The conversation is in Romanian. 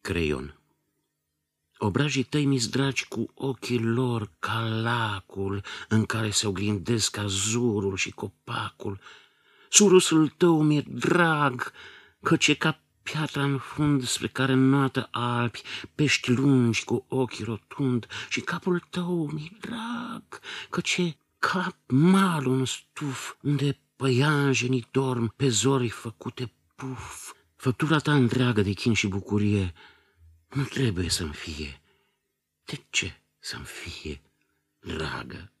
Creion Obrajii tăi mi dragi cu ochii lor ca lacul în care se oglindesc azurul și copacul. Surusul tău mi-e drag, căci e ca piatra în fund spre care noată albi, pești lungi cu ochii rotund și capul tău mi drag, căci e ca malul în stuf, unde păianjenii dorm pe zori făcute puf. Făptura ta întreagă de chin și bucurie nu trebuie să-mi fie. De ce să-mi fie dragă?